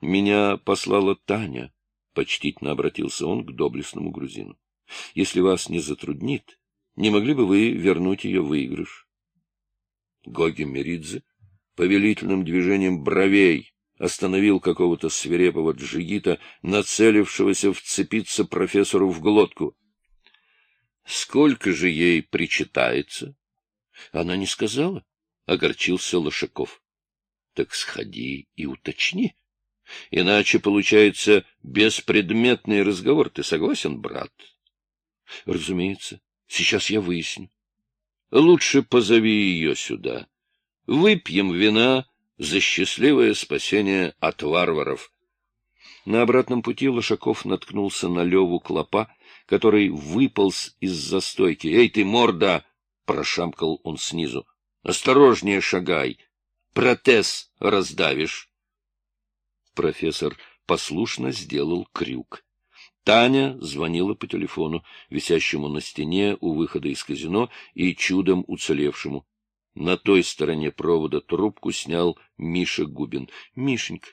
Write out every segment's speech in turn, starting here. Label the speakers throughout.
Speaker 1: — Меня послала Таня, — почтительно обратился он к доблестному грузину. — Если вас не затруднит, не могли бы вы вернуть ее выигрыш? Гоги Меридзе повелительным движением бровей остановил какого-то свирепого джигита, нацелившегося вцепиться профессору в глотку. — Сколько же ей причитается? — Она не сказала, — огорчился Лошаков. — Так сходи и уточни. Иначе получается беспредметный разговор. Ты согласен, брат? — Разумеется. Сейчас я выясню. — Лучше позови ее сюда. Выпьем вина за счастливое спасение от варваров. На обратном пути Лошаков наткнулся на Леву Клопа, который выполз из застойки. Эй ты, морда! — прошамкал он снизу. — Осторожнее шагай! Протез раздавишь! Профессор послушно сделал крюк. Таня звонила по телефону, висящему на стене у выхода из казино и чудом уцелевшему. На той стороне провода трубку снял Миша Губин. — Мишенька,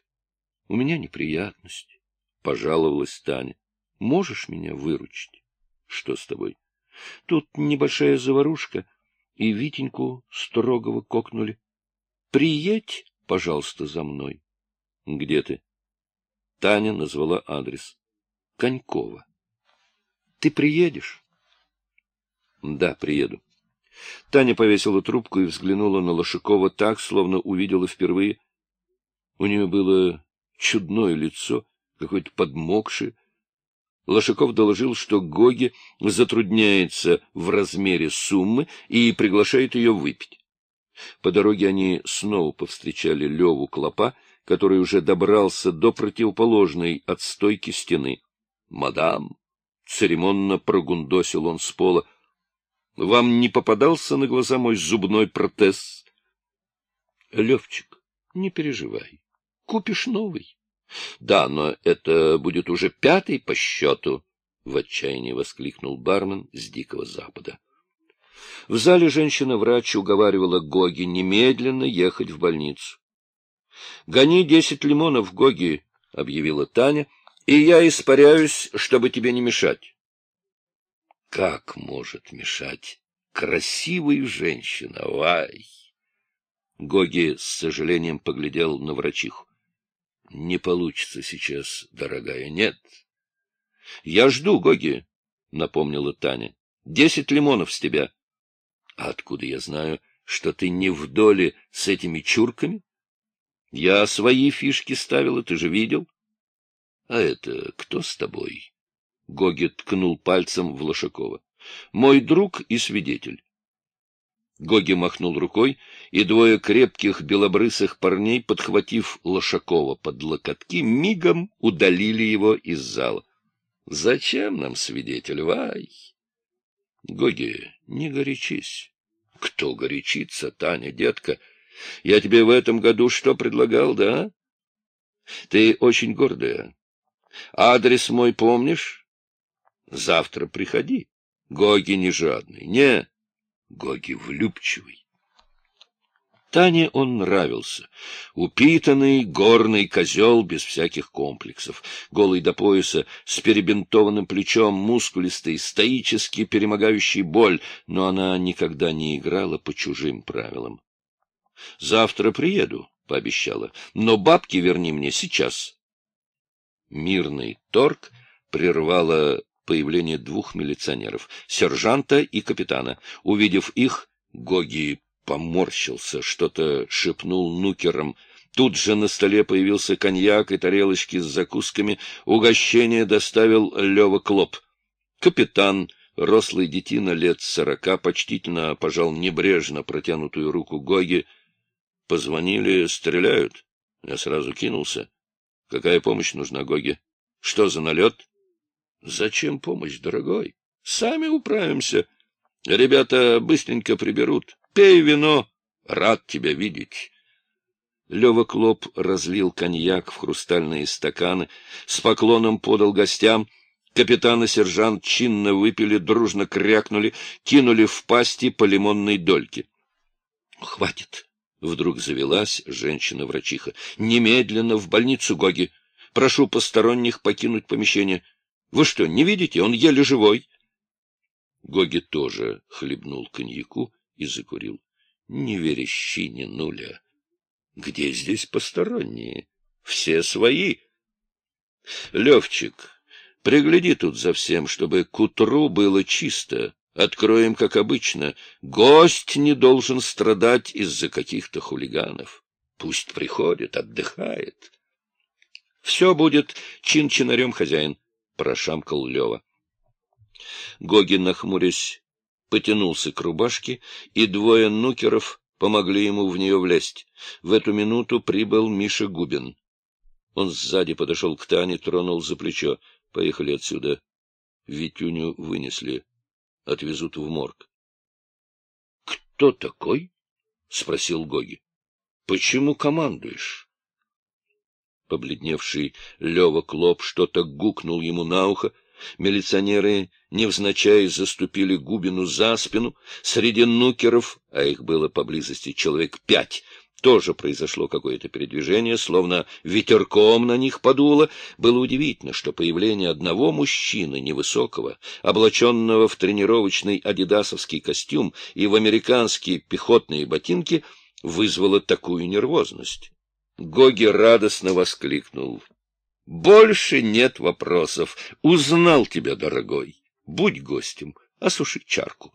Speaker 1: у меня неприятность, — пожаловалась Таня. — Можешь меня выручить? — Что с тобой? — Тут небольшая заварушка, и Витеньку строгого кокнули. Приедь, пожалуйста, за мной. — Где ты? Таня назвала адрес. — Конькова. — Ты приедешь? — Да, приеду. Таня повесила трубку и взглянула на Лошакова так, словно увидела впервые. У нее было чудное лицо, какое-то подмокшее. Лошаков доложил, что Гоги затрудняется в размере суммы и приглашает ее выпить. По дороге они снова повстречали Леву Клопа, который уже добрался до противоположной от стойки стены. — Мадам! — церемонно прогундосил он с пола — вам не попадался на глаза мой зубной протез? Левчик, не переживай. Купишь новый. Да, но это будет уже пятый по счету, — в отчаянии воскликнул бармен с Дикого Запада. В зале женщина-врач уговаривала Гоги немедленно ехать в больницу. — Гони десять лимонов, Гоги, — объявила Таня, — и я испаряюсь, чтобы тебе не мешать. Как может мешать красивая женщина? Вай! Гоги с сожалением поглядел на врачиху. — Не получится сейчас, дорогая, нет. — Я жду, Гоги, — напомнила Таня. — Десять лимонов с тебя. — А откуда я знаю, что ты не в доле с этими чурками? Я свои фишки ставила, ты же видел. — А это кто с тобой? Гоги ткнул пальцем в Лошакова. — Мой друг и свидетель. Гоги махнул рукой, и двое крепких белобрысых парней, подхватив Лошакова под локотки, мигом удалили его из зала. — Зачем нам свидетель, Вай? — Гоги, не горячись. — Кто горячится, Таня, детка? Я тебе в этом году что предлагал, да? Ты очень гордая. Адрес мой помнишь? Завтра приходи. Гоги не жадный. Не, Гоги влюбчивый. Тане он нравился. Упитанный, горный козел без всяких комплексов. Голый до пояса, с перебинтованным плечом, мускулистый, стоически перемогающий боль, но она никогда не играла по чужим правилам. — Завтра приеду, — пообещала, — но бабки верни мне сейчас. Мирный торг прервала появление двух милиционеров, сержанта и капитана. Увидев их, Гоги поморщился, что-то шепнул нукером. Тут же на столе появился коньяк и тарелочки с закусками. Угощение доставил Лева Клоп. Капитан, рослый детина лет сорока, почтительно пожал небрежно протянутую руку Гоги. Позвонили, стреляют. Я сразу кинулся. Какая помощь нужна, Гоги? Что за налет? Зачем помощь, дорогой? Сами управимся. Ребята быстренько приберут. Пей вино. Рад тебя видеть. Лева Клоп разлил коньяк в хрустальные стаканы, с поклоном подал гостям. Капитан и сержант чинно выпили, дружно крякнули, кинули в пасти по лимонной дольке. — Хватит! — вдруг завелась женщина-врачиха. — Немедленно в больницу, Гоги! — Прошу посторонних покинуть помещение. Вы что, не видите? Он еле живой. Гоги тоже хлебнул коньяку и закурил. Не верещи, не нуля. Где здесь посторонние? Все свои. Левчик, пригляди тут за всем, чтобы к утру было чисто. Откроем, как обычно. Гость не должен страдать из-за каких-то хулиганов. Пусть приходит, отдыхает. Все будет чин-чинарем хозяин, — прошамкал Лева. Гогин, нахмурясь, потянулся к рубашке, и двое нукеров помогли ему в нее влезть. В эту минуту прибыл Миша Губин. Он сзади подошел к Тане, тронул за плечо. — Поехали отсюда. Витюню вынесли. Отвезут в морг. — Кто такой? — спросил Гоги. — Почему командуешь? Побледневший Лева Клоп что-то гукнул ему на ухо. Милиционеры невзначай заступили Губину за спину. Среди нукеров, а их было поблизости человек пять, тоже произошло какое-то передвижение, словно ветерком на них подуло. Было удивительно, что появление одного мужчины невысокого, облаченного в тренировочный адидасовский костюм и в американские пехотные ботинки, вызвало такую нервозность. Гоги радостно воскликнул. — Больше нет вопросов. Узнал тебя, дорогой. Будь гостем, осуши чарку.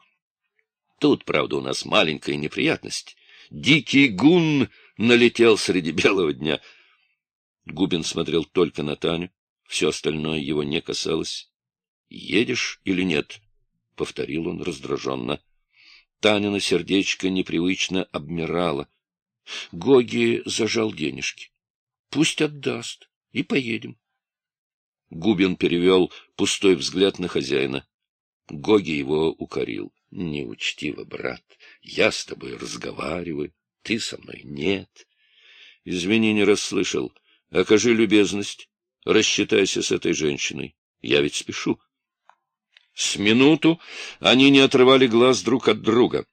Speaker 1: Тут, правда, у нас маленькая неприятность. Дикий гун налетел среди белого дня. Губин смотрел только на Таню. Все остальное его не касалось. — Едешь или нет? — повторил он раздраженно. Танина сердечко непривычно обмирало. Гоги зажал денежки. — Пусть отдаст, и поедем. Губин перевел пустой взгляд на хозяина. Гоги его укорил. — Неучтиво, брат. Я с тобой разговариваю, ты со мной нет. Извини, не расслышал. Окажи любезность. Рассчитайся с этой женщиной. Я ведь спешу. С минуту они не отрывали глаз друг от друга.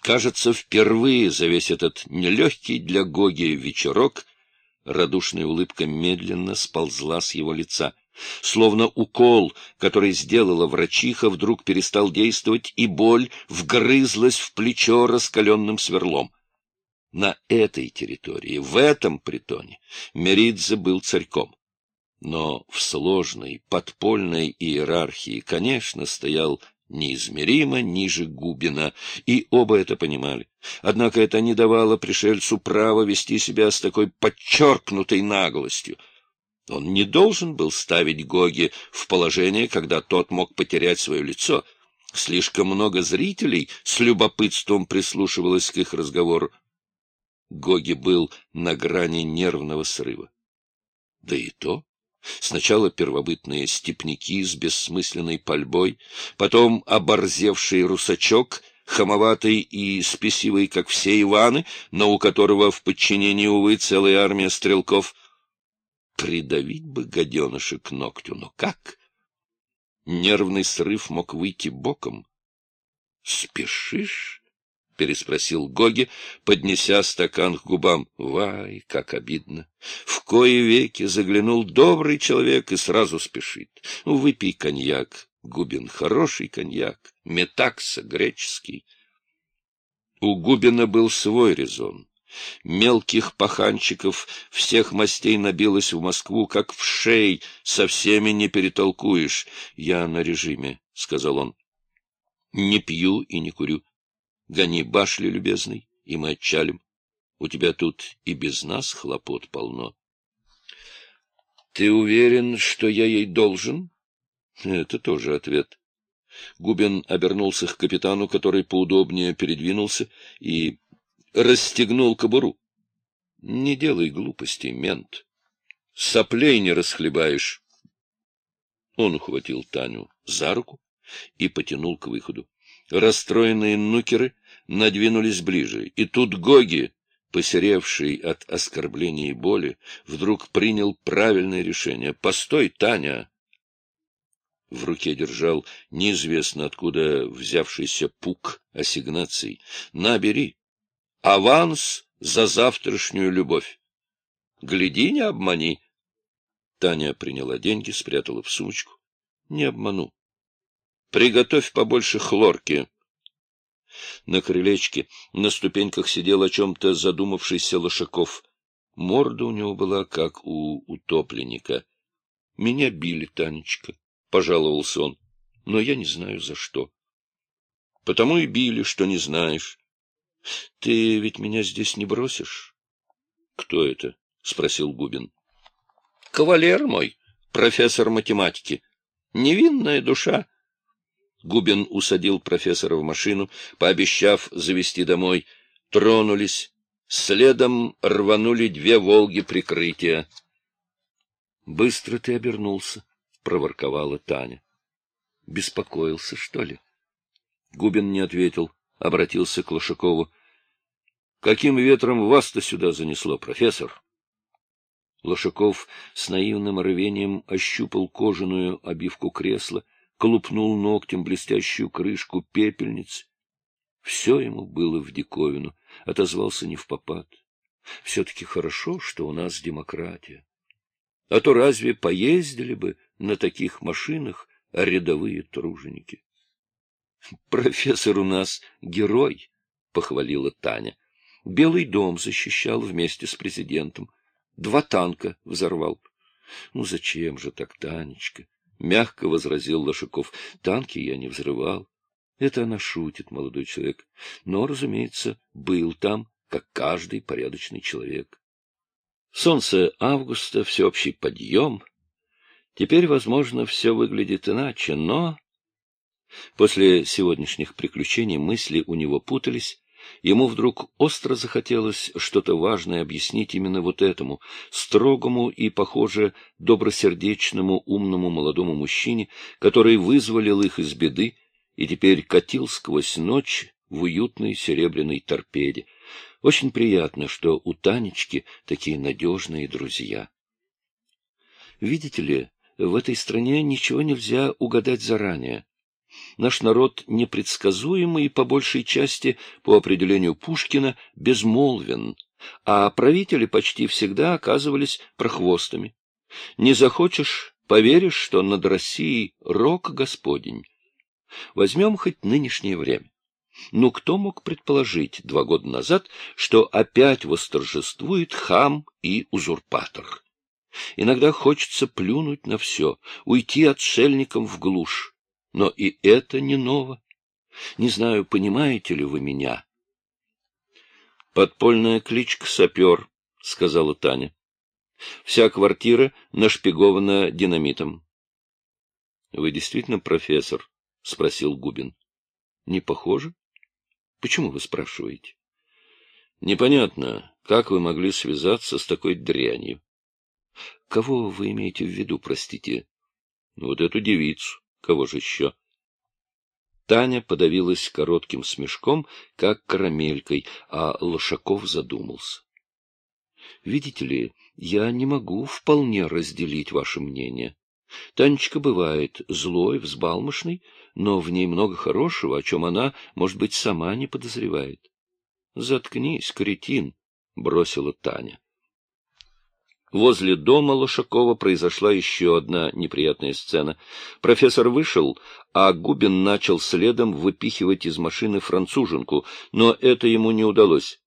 Speaker 1: Кажется, впервые за весь этот нелегкий для Гоги вечерок радушная улыбка медленно сползла с его лица. Словно укол, который сделала врачиха, вдруг перестал действовать, и боль вгрызлась в плечо раскаленным сверлом. На этой территории, в этом притоне, Меридзе был царьком. Но в сложной, подпольной иерархии, конечно, стоял неизмеримо ниже Губина, и оба это понимали. Однако это не давало пришельцу права вести себя с такой подчеркнутой наглостью — он не должен был ставить Гоги в положение, когда тот мог потерять свое лицо. Слишком много зрителей с любопытством прислушивалось к их разговору. Гоги был на грани нервного срыва. Да и то. Сначала первобытные степняки с бессмысленной пальбой, потом оборзевший русачок, хамоватый и спесивый, как все Иваны, но у которого в подчинении, увы, целая армия стрелков — Придавить бы гаденыша к ногтю, но как? Нервный срыв мог выйти боком. — Спешишь? — переспросил Гоги, поднеся стакан к губам. — Вай, как обидно! В кои веки заглянул добрый человек и сразу спешит. Выпей коньяк, Губин, хороший коньяк, метакса греческий. У Губина был свой резон. Мелких паханчиков всех мастей набилось в Москву, как в шей, со всеми не перетолкуешь. Я на режиме, — сказал он. Не пью и не курю. Гони башли, любезный, и мы отчалим. У тебя тут и без нас хлопот полно. Ты уверен, что я ей должен? Это тоже ответ. Губин обернулся к капитану, который поудобнее передвинулся и расстегнул кобуру. — Не делай глупостей, мент. Соплей не расхлебаешь. Он ухватил Таню за руку и потянул к выходу. Расстроенные нукеры надвинулись ближе, и тут Гоги, посеревший от оскорблений и боли, вдруг принял правильное решение. — Постой, Таня! В руке держал неизвестно откуда взявшийся пук ассигнаций. — Набери! Аванс за завтрашнюю любовь. Гляди, не обмани. Таня приняла деньги, спрятала в сумочку. Не обману. Приготовь побольше хлорки. На крылечке на ступеньках сидел о чем-то задумавшийся Лошаков. Морда у него была, как у утопленника. — Меня били, Танечка, — пожаловался он, — но я не знаю за что. — Потому и били, что не знаешь. — Ты ведь меня здесь не бросишь? — Кто это? — спросил Губин. — Кавалер мой, профессор математики. Невинная душа. Губин усадил профессора в машину, пообещав завести домой. Тронулись. Следом рванули две «Волги» прикрытия. — Быстро ты обернулся, — проворковала Таня. — Беспокоился, что ли? Губин не ответил, обратился к Лошакову. — Каким ветром вас-то сюда занесло, профессор? Лошаков с наивным рвением ощупал кожаную обивку кресла, колупнул ногтем блестящую крышку пепельницы. Все ему было в диковину, отозвался не в попад. Все-таки хорошо, что у нас демократия. А то разве поездили бы на таких машинах рядовые труженики? — Профессор у нас герой, — похвалила Таня. Белый дом защищал вместе с президентом. Два танка взорвал. — Ну зачем же так, Танечка? мягко возразил Лошаков. Танки я не взрывал. Это она шутит, молодой человек. Но, разумеется, был там, как каждый порядочный человек. Солнце августа, всеобщий подъем. Теперь, возможно, все выглядит иначе, но... После сегодняшних приключений мысли у него путались, Ему вдруг остро захотелось что-то важное объяснить именно вот этому, строгому и, похоже, добросердечному, умному молодому мужчине, который вызволил их из беды и теперь катил сквозь ночь в уютной серебряной торпеде. Очень приятно, что у Танечки такие надежные друзья. Видите ли, в этой стране ничего нельзя угадать заранее. Наш народ непредсказуемый и, по большей части, по определению Пушкина, безмолвен, а правители почти всегда оказывались прохвостами. Не захочешь, поверишь, что над Россией рок Господень. Возьмем хоть нынешнее время. Ну, кто мог предположить два года назад, что опять восторжествует хам и узурпатор? Иногда хочется плюнуть на все, уйти отшельником в глушь. Но и это не ново. Не знаю, понимаете ли вы меня. Подпольная кличка «Сапер», — сказала Таня. Вся квартира нашпигована динамитом. — Вы действительно профессор? — спросил Губин. — Не похоже? Почему вы спрашиваете? — Непонятно, как вы могли связаться с такой дрянью. — Кого вы имеете в виду, простите? — Вот эту девицу. Кого же еще? Таня подавилась коротким смешком, как карамелькой, а Лошаков задумался. — Видите ли, я не могу вполне разделить ваше мнение. Танечка бывает злой, взбалмошной, но в ней много хорошего, о чем она, может быть, сама не подозревает. — Заткнись, кретин, — бросила Таня. Возле дома Лошакова произошла еще одна неприятная сцена. Профессор вышел, а Губин начал следом выпихивать из машины француженку, но это ему не удалось.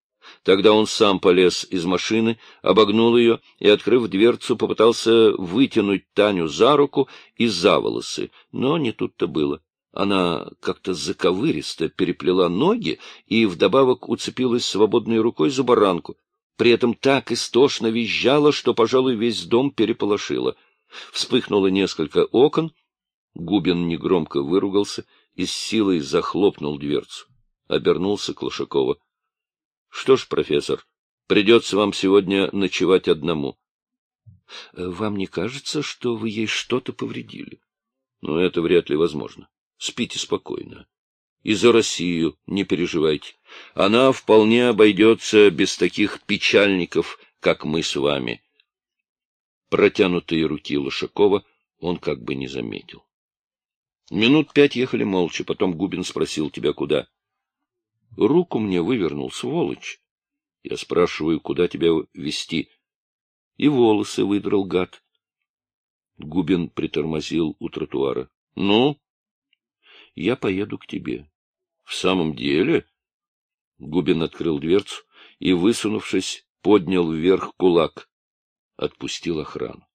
Speaker 1: Тогда он сам полез из машины, обогнул ее и, открыв дверцу, попытался вытянуть Таню за руку и за волосы, но не тут-то было. Она как-то заковыристо переплела ноги и вдобавок уцепилась свободной рукой за баранку при этом так истошно визжала, что, пожалуй, весь дом переполошило. Вспыхнуло несколько окон, Губин негромко выругался и с силой захлопнул дверцу. Обернулся к Лошакову. — Что ж, профессор, придется вам сегодня ночевать одному. — Вам не кажется, что вы ей что-то повредили? — Ну, это вряд ли возможно. Спите спокойно. И за Россию не переживайте. Она вполне обойдется без таких печальников, как мы с вами. Протянутые руки Лошакова он как бы не заметил. Минут пять ехали молча, потом Губин спросил тебя куда. Руку мне вывернул, сволочь. Я спрашиваю, куда тебя вести. И волосы выдрал гад. Губин притормозил у тротуара. — Ну? — Я поеду к тебе. — В самом деле? Губин открыл дверцу и, высунувшись, поднял вверх кулак. Отпустил охрану.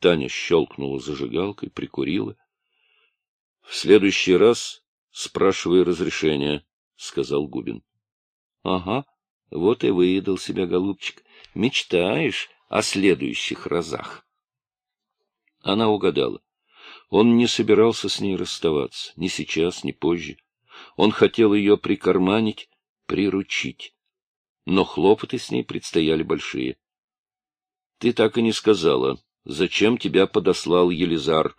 Speaker 1: Таня щелкнула зажигалкой, прикурила. — В следующий раз спрашивай разрешения, — сказал Губин. — Ага, вот и выедал себя, голубчик. Мечтаешь о следующих разах. Она угадала. Он не собирался с ней расставаться, ни сейчас, ни позже. Он хотел ее прикарманить, приручить. Но хлопоты с ней предстояли большие. — Ты так и не сказала, зачем тебя подослал Елизар?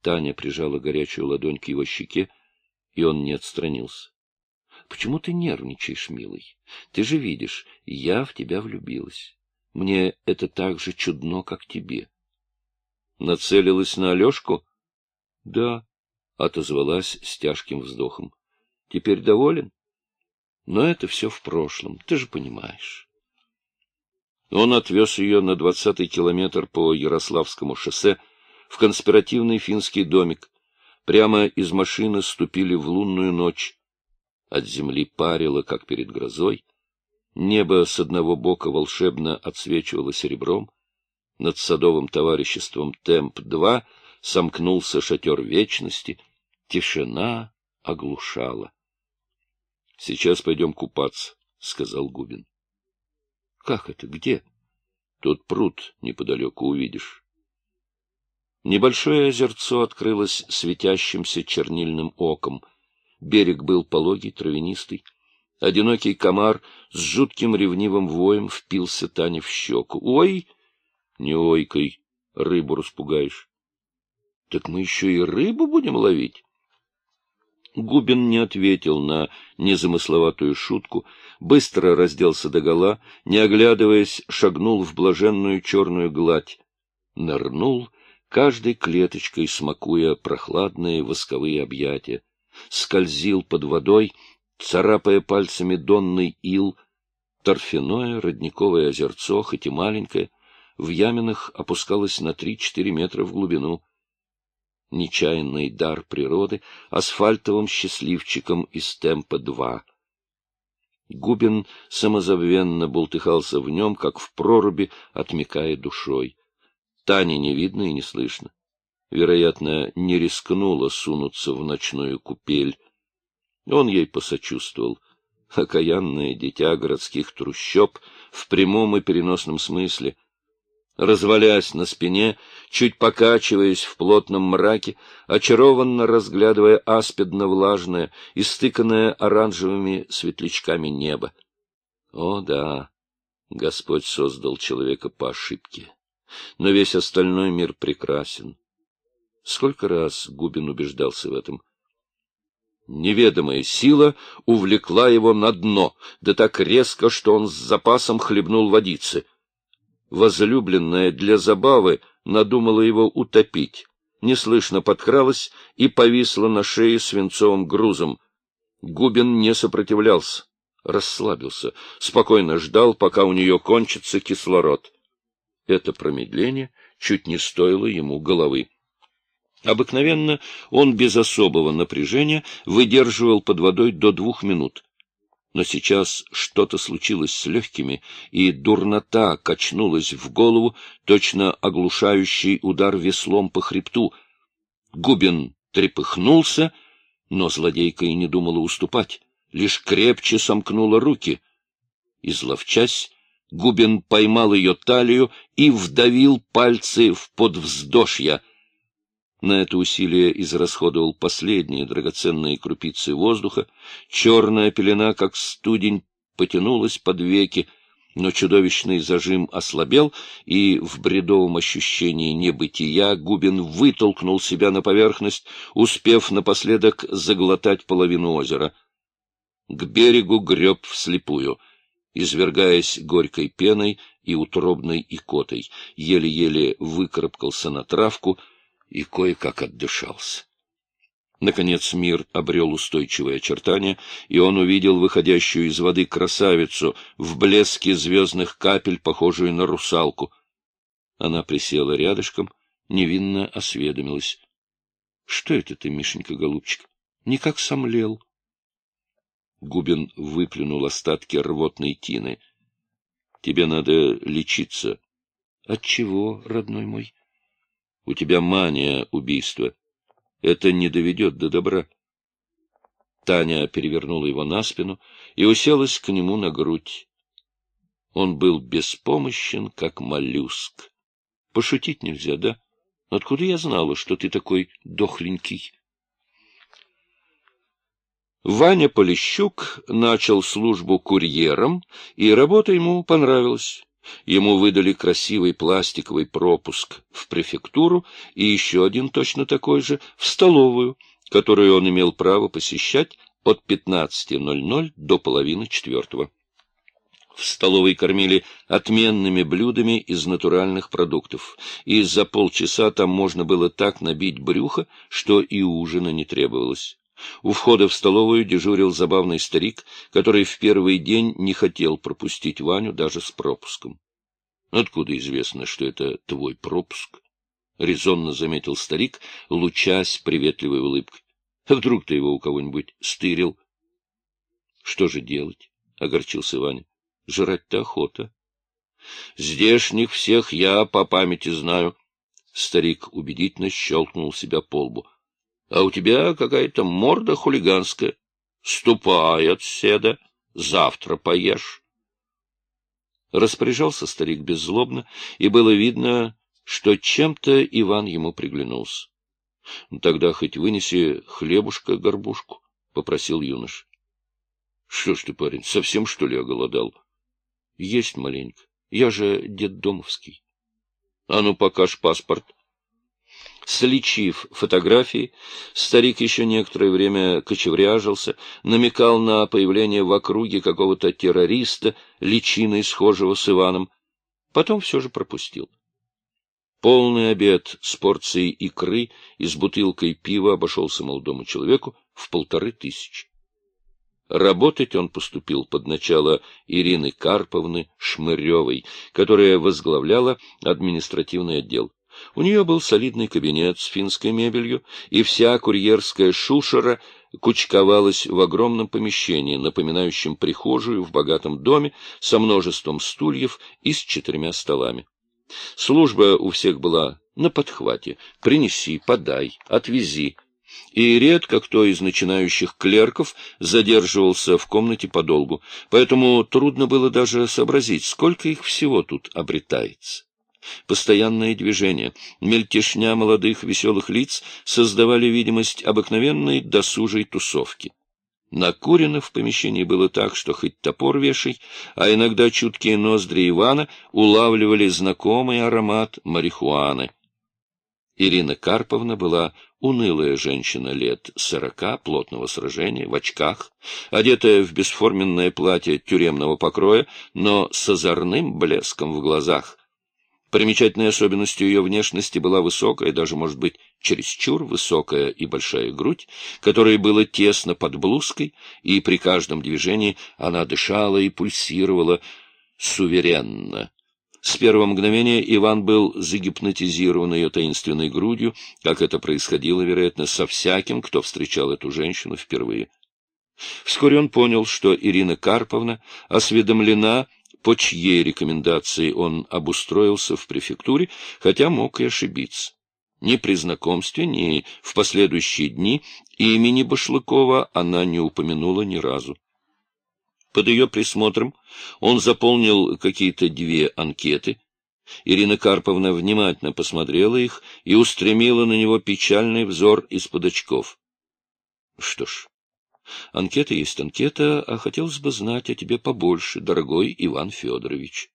Speaker 1: Таня прижала горячую ладонь к его щеке, и он не отстранился. — Почему ты нервничаешь, милый? Ты же видишь, я в тебя влюбилась. Мне это так же чудно, как тебе. Нацелилась на Алешку? — Да, — отозвалась с тяжким вздохом. — Теперь доволен? Но это все в прошлом, ты же понимаешь. Он отвез ее на двадцатый километр по Ярославскому шоссе в конспиративный финский домик. Прямо из машины ступили в лунную ночь. От земли парило, как перед грозой. Небо с одного бока волшебно отсвечивало серебром. Над садовым товариществом «Темп-2» сомкнулся шатер вечности. Тишина оглушала. — Сейчас пойдем купаться, — сказал Губин. — Как это? Где? — Тут пруд неподалеку увидишь. Небольшое озерцо открылось светящимся чернильным оком. Берег был пологий, травянистый. Одинокий комар с жутким ревнивым воем впился Тане в щеку. «Ой!» «Не ойкой, рыбу распугаешь». «Так мы еще и рыбу будем ловить?» Губин не ответил на незамысловатую шутку, быстро разделся догола, не оглядываясь, шагнул в блаженную черную гладь, нырнул, каждой клеточкой смакуя прохладные восковые объятия, скользил под водой, царапая пальцами донный ил, торфяное родниковое озерцо, хоть и маленькое, в яминах опускалось на три-четыре метра в глубину. Нечаянный дар природы асфальтовым счастливчиком из темпа-2. Губин самозабвенно бултыхался в нем, как в проруби, отмекая душой. Тани не видно и не слышно. Вероятно, не рискнула сунуться в ночную купель, он ей посочувствовал. Окаянное дитя городских трущоб в прямом и переносном смысле. Развалясь на спине, чуть покачиваясь в плотном мраке, очарованно разглядывая аспидно-влажное, истыканное оранжевыми светлячками небо. О, да, Господь создал человека по ошибке, но весь остальной мир прекрасен. Сколько раз Губин убеждался в этом — Неведомая сила увлекла его на дно, да так резко, что он с запасом хлебнул водицы. Возлюбленная для забавы надумала его утопить, неслышно подкралась и повисла на шее свинцовым грузом. Губин не сопротивлялся, расслабился, спокойно ждал, пока у нее кончится кислород. Это промедление чуть не стоило ему головы. Обыкновенно он без особого напряжения выдерживал под водой до двух минут. Но сейчас что-то случилось с легкими, и дурнота качнулась в голову, точно оглушающий удар веслом по хребту. Губин трепыхнулся, но злодейка и не думала уступать, лишь крепче сомкнула руки. Изловчась, Губин поймал ее талию и вдавил пальцы в подвздошья — на это усилие израсходовал последние драгоценные крупицы воздуха. Черная пелена, как студень, потянулась под веки, но чудовищный зажим ослабел, и в бредовом ощущении небытия Губин вытолкнул себя на поверхность, успев напоследок заглотать половину озера. К берегу греб вслепую, извергаясь горькой пеной и утробной икотой, еле-еле выкарабкался на травку — и кое-как отдышался. Наконец мир обрел устойчивое очертание, и он увидел выходящую из воды красавицу в блеске звездных капель, похожую на русалку. Она присела рядышком, невинно осведомилась. — Что это ты, Мишенька, голубчик? Никак сомлел. Губин выплюнул остатки рвотной тины. — Тебе надо лечиться. — От чего, родной мой? — У тебя мания убийства. Это не доведет до добра. Таня перевернула его на спину и уселась к нему на грудь. Он был беспомощен, как моллюск. Пошутить нельзя, да? Откуда я знала, что ты такой дохленький? Ваня Полищук начал службу курьером, и работа ему понравилась. Ему выдали красивый пластиковый пропуск в префектуру и еще один точно такой же в столовую, которую он имел право посещать от 15.00 до половины четвертого. В столовой кормили отменными блюдами из натуральных продуктов, и за полчаса там можно было так набить брюхо, что и ужина не требовалось. У входа в столовую дежурил забавный старик, который в первый день не хотел пропустить Ваню даже с пропуском. — Откуда известно, что это твой пропуск? — резонно заметил старик, лучась приветливой улыбкой. — А вдруг ты его у кого-нибудь стырил? — Что же делать? — огорчился Ваня. — Жрать-то охота. — Здешних всех я по памяти знаю. Старик убедительно щелкнул себя по лбу а у тебя какая-то морда хулиганская. Ступай отседа, завтра поешь. Распоряжался старик беззлобно, и было видно, что чем-то Иван ему приглянулся. «Ну, — Тогда хоть вынеси хлебушка-горбушку, — попросил юнош. — Что ж ты, парень, совсем, что ли, оголодал? — Есть маленько. Я же детдомовский. — А ну, покажь паспорт. — Сличив фотографии, старик еще некоторое время кочевряжился, намекал на появление в округе какого-то террориста, личиной схожего с Иваном. Потом все же пропустил. Полный обед с порцией икры и с бутылкой пива обошелся молодому человеку в полторы тысячи. Работать он поступил под начало Ирины Карповны Шмыревой, которая возглавляла административный отдел. У нее был солидный кабинет с финской мебелью, и вся курьерская шушера кучковалась в огромном помещении, напоминающем прихожую в богатом доме со множеством стульев и с четырьмя столами. Служба у всех была на подхвате. Принеси, подай, отвези. И редко кто из начинающих клерков задерживался в комнате подолгу, поэтому трудно было даже сообразить, сколько их всего тут обретается. Постоянное движение, мельтешня молодых веселых лиц создавали видимость обыкновенной досужей тусовки. Накурено в помещении было так, что хоть топор вешай, а иногда чуткие ноздри Ивана улавливали знакомый аромат марихуаны. Ирина Карповна была унылая женщина лет сорока, плотного сражения, в очках, одетая в бесформенное платье тюремного покроя, но с озорным блеском в глазах, Примечательной особенностью ее внешности была высокая, даже, может быть, чересчур высокая и большая грудь, которая была тесно под блузкой, и при каждом движении она дышала и пульсировала суверенно. С первого мгновения Иван был загипнотизирован ее таинственной грудью, как это происходило, вероятно, со всяким, кто встречал эту женщину впервые. Вскоре он понял, что Ирина Карповна осведомлена по чьей рекомендации он обустроился в префектуре, хотя мог и ошибиться. Ни при знакомстве, ни в последующие дни имени Башлыкова она не упомянула ни разу. Под ее присмотром он заполнил какие-то две анкеты. Ирина Карповна внимательно посмотрела их и устремила на него печальный взор из-под очков. Что ж, Анкета есть анкета, а хотелось бы знать о тебе побольше, дорогой Иван Федорович.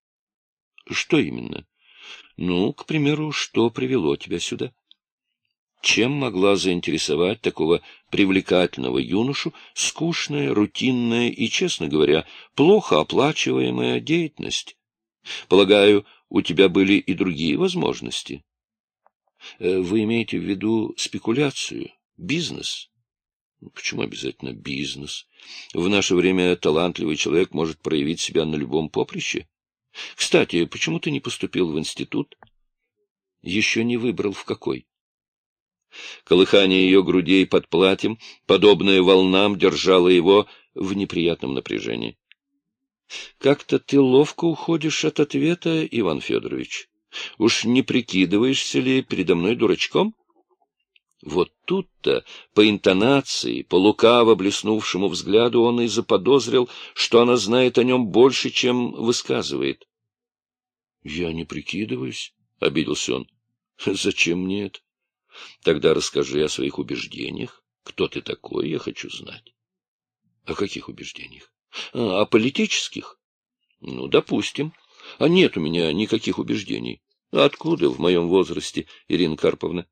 Speaker 1: Что именно? Ну, к примеру, что привело тебя сюда? Чем могла заинтересовать такого привлекательного юношу скучная, рутинная и, честно говоря, плохо оплачиваемая деятельность? Полагаю, у тебя были и другие возможности. Э, вы имеете в виду спекуляцию, бизнес? Почему обязательно бизнес? В наше время талантливый человек может проявить себя на любом поприще. Кстати, почему ты не поступил в институт? еще не выбрал в какой. Колыхание ее грудей под платьем, подобное волнам, держало его в неприятном напряжении. — Как-то ты ловко уходишь от ответа, Иван Федорович. Уж не прикидываешься ли передо мной дурачком? Вот тут-то, по интонации, по лукаво блеснувшему взгляду, он и заподозрил, что она знает о нем больше, чем высказывает. — Я не прикидываюсь, — обиделся он. — Зачем мне это? Тогда расскажи о своих убеждениях. Кто ты такой, я хочу знать. — О каких убеждениях? А, — О политических? — Ну, допустим. А нет у меня никаких убеждений. Откуда в моем возрасте, Ирина Карповна?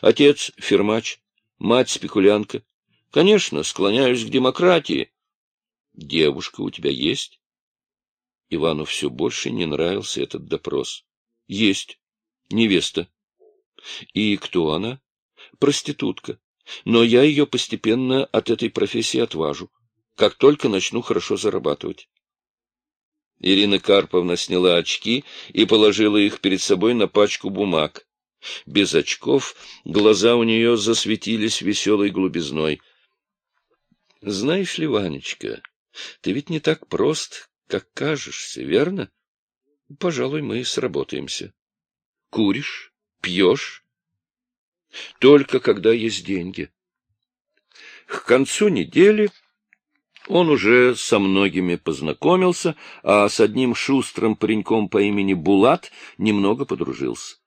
Speaker 1: Отец — фермач, мать — спекулянка. Конечно, склоняюсь к демократии. Девушка у тебя есть? Ивану все больше не нравился этот допрос. Есть. Невеста. И кто она? Проститутка. Но я ее постепенно от этой профессии отважу, как только начну хорошо зарабатывать. Ирина Карповна сняла очки и положила их перед собой на пачку бумаг. Без очков глаза у нее засветились веселой глубизной. — Знаешь ли, Ванечка, ты ведь не так прост, как кажешься, верно? Пожалуй, мы сработаемся. Куришь, пьешь? Только когда есть деньги. К концу недели он уже со многими познакомился, а с одним шустрым пареньком по имени Булат немного подружился.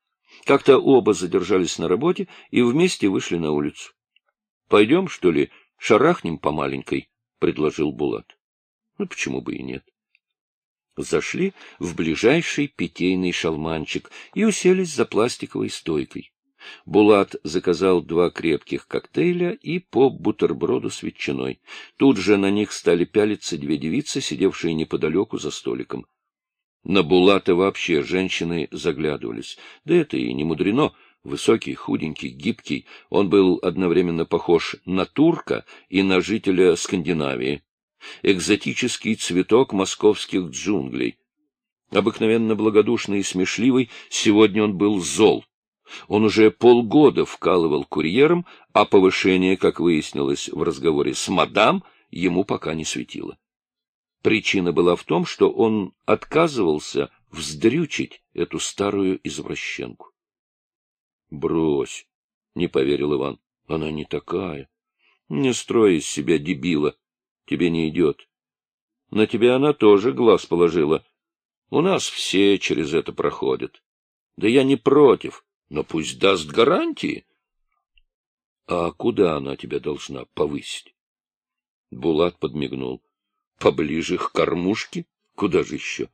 Speaker 1: Как-то оба задержались на работе и вместе вышли на улицу. — Пойдем, что ли, шарахнем по маленькой, — предложил Булат. — Ну, почему бы и нет? Зашли в ближайший питейный шалманчик и уселись за пластиковой стойкой. Булат заказал два крепких коктейля и по бутерброду с ветчиной. Тут же на них стали пялиться две девицы, сидевшие неподалеку за столиком. На Булата вообще женщины заглядывались. Да это и не мудрено. Высокий, худенький, гибкий, он был одновременно похож на турка и на жителя Скандинавии. Экзотический цветок московских джунглей. Обыкновенно благодушный и смешливый, сегодня он был зол. Он уже полгода вкалывал курьером, а повышение, как выяснилось в разговоре с мадам, ему пока не светило. Причина была в том, что он отказывался вздрючить эту старую извращенку. — Брось, — не поверил Иван, — она не такая. Не строй из себя дебила, тебе не идет. На тебя она тоже глаз положила. У нас все через это проходят. Да я не против, но пусть даст гарантии. А куда она тебя должна повысить? Булат подмигнул. Поближе к кормушке? Куда же еще?